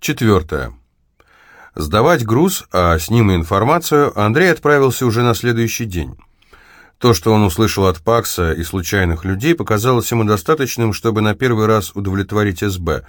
Четвертое. Сдавать груз, а с ним и информацию, Андрей отправился уже на следующий день. То, что он услышал от Пакса и случайных людей, показалось ему достаточным, чтобы на первый раз удовлетворить СБ.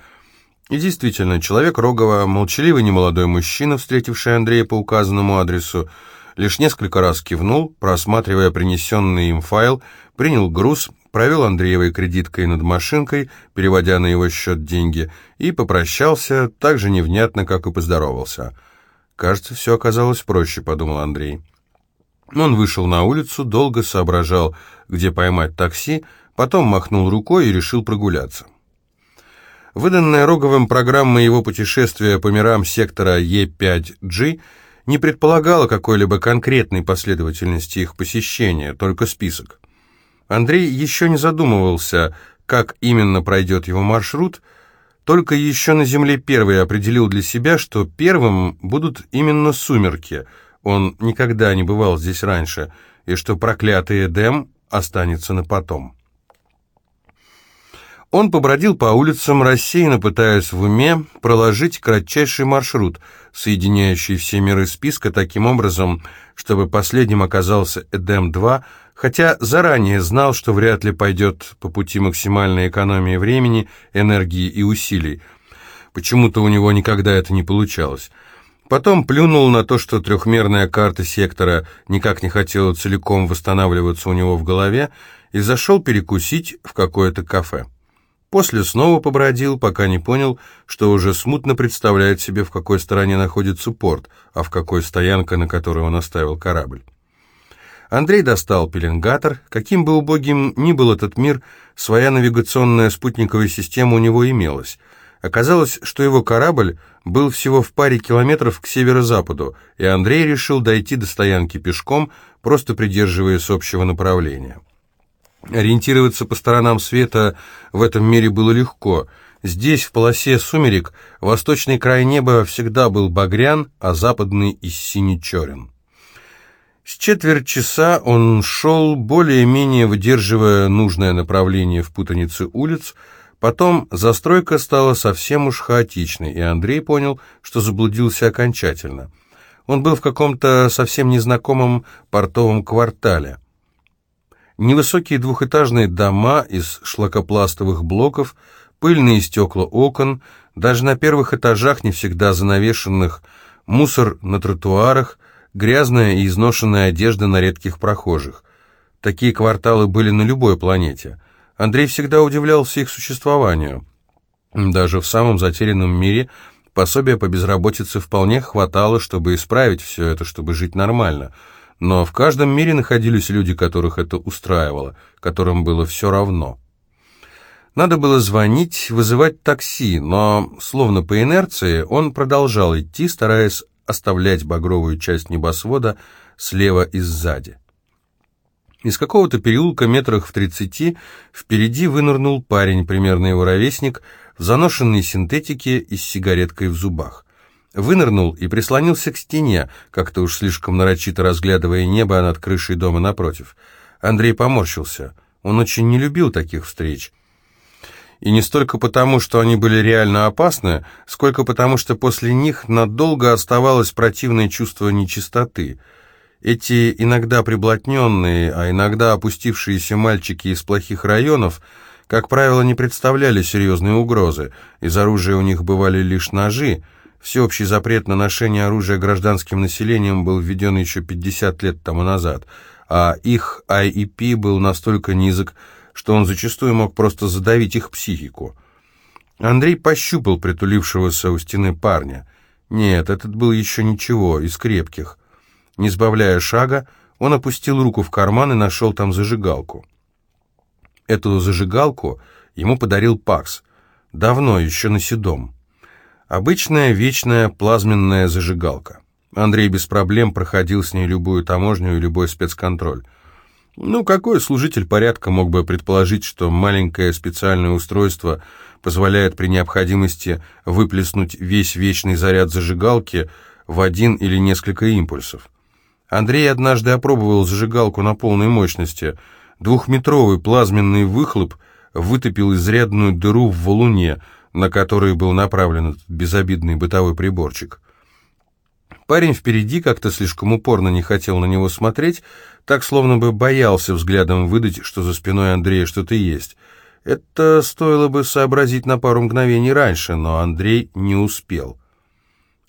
И действительно, человек Рогова, молчаливый немолодой мужчина, встретивший Андрея по указанному адресу, лишь несколько раз кивнул, просматривая принесенный им файл, принял груз, провел Андреевой кредиткой над машинкой, переводя на его счет деньги, и попрощался так же невнятно, как и поздоровался. «Кажется, все оказалось проще», — подумал Андрей. Он вышел на улицу, долго соображал, где поймать такси, потом махнул рукой и решил прогуляться. Выданная Роговым программа его путешествия по мирам сектора Е5G не предполагала какой-либо конкретной последовательности их посещения, только список. Андрей еще не задумывался, как именно пройдет его маршрут, только еще на Земле первый определил для себя, что первым будут именно сумерки – он никогда не бывал здесь раньше, и что проклятый Эдем останется на потом. Он побродил по улицам, рассеянно пытаясь в уме проложить кратчайший маршрут, соединяющий все миры списка таким образом, чтобы последним оказался Эдем-2, хотя заранее знал, что вряд ли пойдет по пути максимальной экономии времени, энергии и усилий. Почему-то у него никогда это не получалось. Потом плюнул на то, что трехмерная карта сектора никак не хотела целиком восстанавливаться у него в голове, и зашел перекусить в какое-то кафе. После снова побродил, пока не понял, что уже смутно представляет себе, в какой стороне находится порт, а в какой стоянка, на которой он оставил корабль. Андрей достал пеленгатор. Каким бы убогим ни был этот мир, своя навигационная спутниковая система у него имелась. Оказалось, что его корабль был всего в паре километров к северо-западу, и Андрей решил дойти до стоянки пешком, просто придерживаясь общего направления. Ориентироваться по сторонам света в этом мире было легко. Здесь, в полосе сумерек, восточный край неба всегда был багрян, а западный и сине-черен. С четверть часа он шел, более-менее выдерживая нужное направление в путанице улиц, Потом застройка стала совсем уж хаотичной, и Андрей понял, что заблудился окончательно. Он был в каком-то совсем незнакомом портовом квартале. Невысокие двухэтажные дома из шлакопластовых блоков, пыльные стекла окон, даже на первых этажах не всегда занавешенных, мусор на тротуарах, грязная и изношенная одежда на редких прохожих. Такие кварталы были на любой планете – Андрей всегда удивлялся их существованию. Даже в самом затерянном мире пособия по безработице вполне хватало, чтобы исправить все это, чтобы жить нормально. Но в каждом мире находились люди, которых это устраивало, которым было все равно. Надо было звонить, вызывать такси, но, словно по инерции, он продолжал идти, стараясь оставлять багровую часть небосвода слева и сзади. Из какого-то переулка метрах в тридцати впереди вынырнул парень, примерно его ровесник, в заношенной синтетике и с сигареткой в зубах. Вынырнул и прислонился к стене, как-то уж слишком нарочито разглядывая небо над крышей дома напротив. Андрей поморщился. Он очень не любил таких встреч. И не столько потому, что они были реально опасны, сколько потому, что после них надолго оставалось противное чувство нечистоты — эти иногда приблотненные, а иногда опустившиеся мальчики из плохих районов, как правило, не представляли серьезной угрозы. Из оружия у них бывали лишь ножи. Всеобщий запрет на ношение оружия гражданским населением был введен еще 50 лет тому назад, а их IEP был настолько низок, что он зачастую мог просто задавить их психику. Андрей пощупал притулившегося у стены парня. Нет, этот был еще ничего, из крепких. Не сбавляя шага, он опустил руку в карман и нашел там зажигалку. Эту зажигалку ему подарил Пакс. Давно, еще на седом. Обычная вечная плазменная зажигалка. Андрей без проблем проходил с ней любую таможню и любой спецконтроль. Ну, какой служитель порядка мог бы предположить, что маленькое специальное устройство позволяет при необходимости выплеснуть весь вечный заряд зажигалки в один или несколько импульсов? Андрей однажды опробовал зажигалку на полной мощности. Двухметровый плазменный выхлоп вытопил изрядную дыру в валуне, на который был направлен этот безобидный бытовой приборчик. Парень впереди как-то слишком упорно не хотел на него смотреть, так словно бы боялся взглядом выдать, что за спиной Андрея что-то есть. Это стоило бы сообразить на пару мгновений раньше, но Андрей не успел.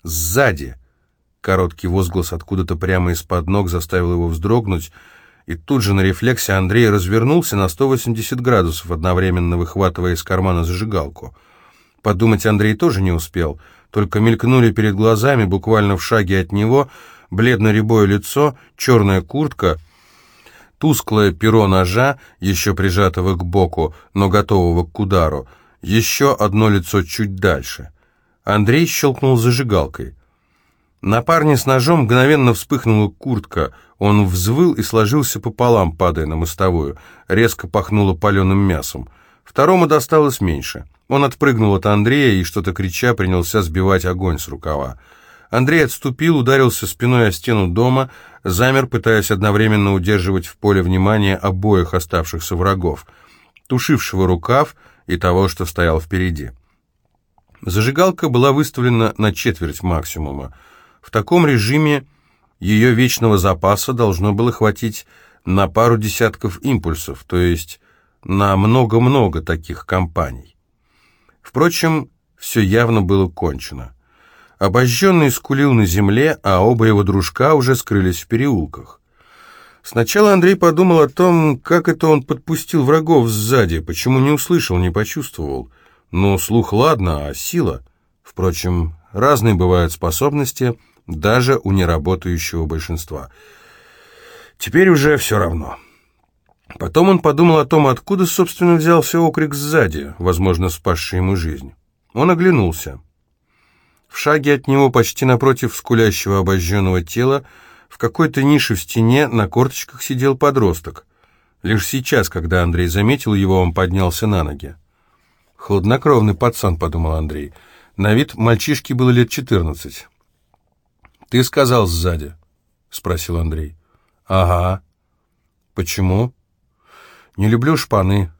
«Сзади!» Короткий возглас откуда-то прямо из-под ног заставил его вздрогнуть, и тут же на рефлексе Андрей развернулся на 180 градусов, одновременно выхватывая из кармана зажигалку. Подумать Андрей тоже не успел, только мелькнули перед глазами, буквально в шаге от него, бледно-рябое лицо, черная куртка, тусклое перо ножа, еще прижатого к боку, но готового к удару, еще одно лицо чуть дальше. Андрей щелкнул зажигалкой. На парне с ножом мгновенно вспыхнула куртка. Он взвыл и сложился пополам, падая на мостовую. Резко пахнуло паленым мясом. Второму досталось меньше. Он отпрыгнул от Андрея и, что-то крича, принялся сбивать огонь с рукава. Андрей отступил, ударился спиной о стену дома, замер, пытаясь одновременно удерживать в поле внимания обоих оставшихся врагов, тушившего рукав и того, что стоял впереди. Зажигалка была выставлена на четверть максимума. В таком режиме ее вечного запаса должно было хватить на пару десятков импульсов, то есть на много-много таких компаний. Впрочем, все явно было кончено. Обожженный скулил на земле, а оба его дружка уже скрылись в переулках. Сначала Андрей подумал о том, как это он подпустил врагов сзади, почему не услышал, не почувствовал. Но слух ладно, а сила... Впрочем, разные бывают способности — даже у неработающего большинства. Теперь уже все равно. Потом он подумал о том, откуда, собственно, взялся окрик сзади, возможно, спасший ему жизнь. Он оглянулся. В шаге от него, почти напротив скулящего обожженного тела, в какой-то нише в стене на корточках сидел подросток. Лишь сейчас, когда Андрей заметил его, он поднялся на ноги. «Хладнокровный пацан», — подумал Андрей. На вид мальчишке было лет четырнадцать. «Ты сказал сзади?» — спросил Андрей. «Ага». «Почему?» «Не люблю шпаны».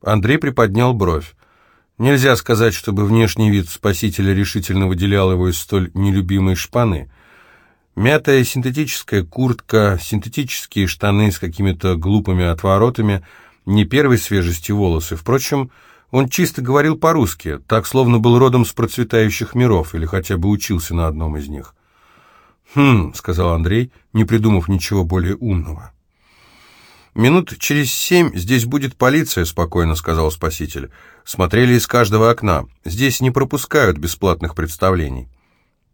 Андрей приподнял бровь. Нельзя сказать, чтобы внешний вид спасителя решительно выделял его из столь нелюбимой шпаны. Мятая синтетическая куртка, синтетические штаны с какими-то глупыми отворотами, не первой свежести волосы. Впрочем, он чисто говорил по-русски, так словно был родом с процветающих миров или хотя бы учился на одном из них. «Хм», — сказал Андрей, не придумав ничего более умного. «Минут через семь здесь будет полиция», — спокойно сказал спаситель. «Смотрели из каждого окна. Здесь не пропускают бесплатных представлений».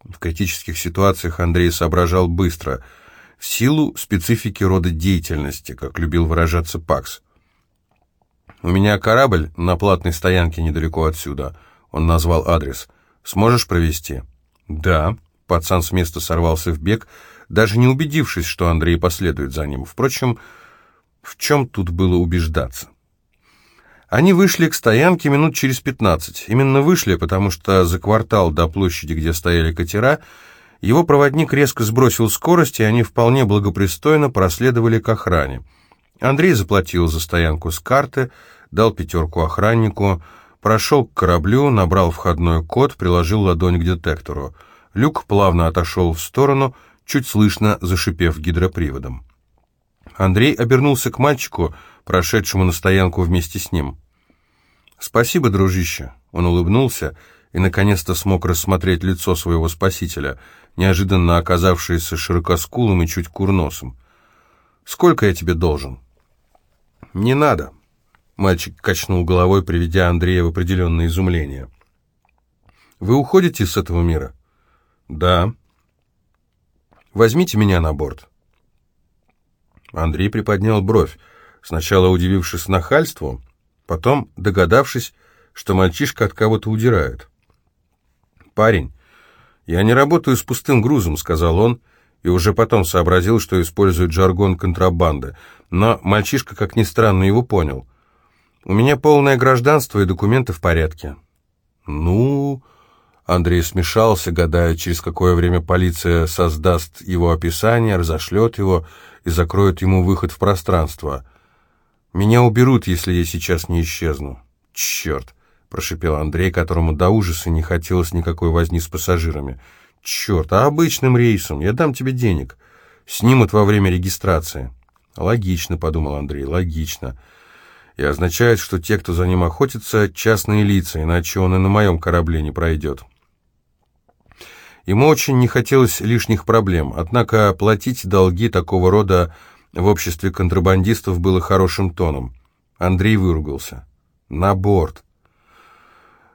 В критических ситуациях Андрей соображал быстро, в силу специфики рода деятельности, как любил выражаться Пакс. «У меня корабль на платной стоянке недалеко отсюда», — он назвал адрес. «Сможешь провести?» «Да», Пацан с места сорвался в бег, даже не убедившись, что Андрей последует за ним. Впрочем, в чем тут было убеждаться? Они вышли к стоянке минут через пятнадцать. Именно вышли, потому что за квартал до площади, где стояли катера, его проводник резко сбросил скорость, и они вполне благопристойно проследовали к охране. Андрей заплатил за стоянку с карты, дал пятерку охраннику, прошел к кораблю, набрал входной код, приложил ладонь к детектору. Люк плавно отошел в сторону, чуть слышно зашипев гидроприводом. Андрей обернулся к мальчику, прошедшему на стоянку вместе с ним. «Спасибо, дружище!» Он улыбнулся и наконец-то смог рассмотреть лицо своего спасителя, неожиданно оказавшееся широкоскулым и чуть курносым. «Сколько я тебе должен?» «Не надо», — мальчик качнул головой, приведя Андрея в определенное изумление. «Вы уходите с этого мира?» «Да». «Возьмите меня на борт». Андрей приподнял бровь, сначала удивившись нахальству, потом догадавшись, что мальчишка от кого-то удирает. «Парень, я не работаю с пустым грузом», — сказал он, и уже потом сообразил, что использует жаргон контрабанды. Но мальчишка, как ни странно, его понял. «У меня полное гражданство и документы в порядке». «Ну...» Андрей смешался, гадая, через какое время полиция создаст его описание, разошлет его и закроет ему выход в пространство. «Меня уберут, если я сейчас не исчезну». «Черт!» прошипел Андрей, которому до ужаса не хотелось никакой возни с пассажирами. «Черт, а обычным рейсом? Я дам тебе денег. Снимут во время регистрации». «Логично», — подумал Андрей, — «логично». И означает, что те, кто за ним охотится, частные лица, иначе он и на моем корабле не пройдет. Ему очень не хотелось лишних проблем, однако платить долги такого рода в обществе контрабандистов было хорошим тоном. Андрей выругался. «На борт!»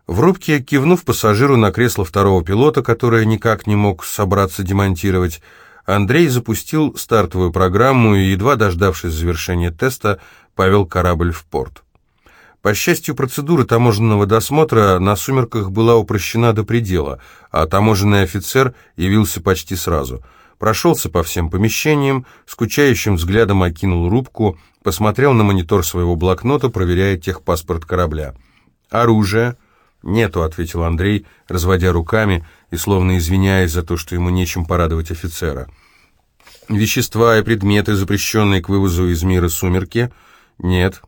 В рубке, кивнув пассажиру на кресло второго пилота, которое никак не мог собраться демонтировать, Андрей запустил стартовую программу и, едва дождавшись завершения теста, повел корабль в порт. По счастью, процедура таможенного досмотра на «Сумерках» была упрощена до предела, а таможенный офицер явился почти сразу. Прошелся по всем помещениям, скучающим взглядом окинул рубку, посмотрел на монитор своего блокнота, проверяя техпаспорт корабля. «Оружие?» «Нету», — ответил Андрей, разводя руками и словно извиняясь за то, что ему нечем порадовать офицера. «Вещества и предметы, запрещенные к вывозу из мира сумерки?» «Нет».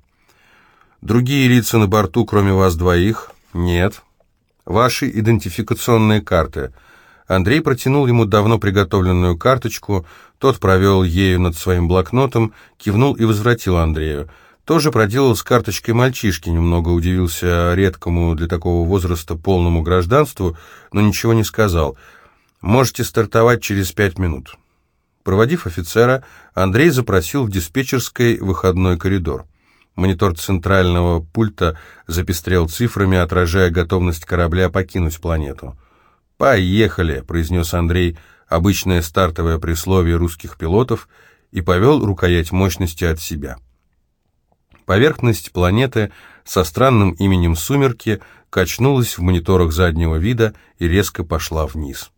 Другие лица на борту, кроме вас двоих? Нет. Ваши идентификационные карты. Андрей протянул ему давно приготовленную карточку, тот провел ею над своим блокнотом, кивнул и возвратил Андрею. Тоже проделал с карточкой мальчишки, немного удивился редкому для такого возраста полному гражданству, но ничего не сказал. «Можете стартовать через пять минут». Проводив офицера, Андрей запросил в диспетчерской выходной коридор. Монитор центрального пульта запестрел цифрами, отражая готовность корабля покинуть планету. «Поехали!» — произнес Андрей, обычное стартовое присловие русских пилотов, и повел рукоять мощности от себя. Поверхность планеты со странным именем «Сумерки» качнулась в мониторах заднего вида и резко пошла вниз.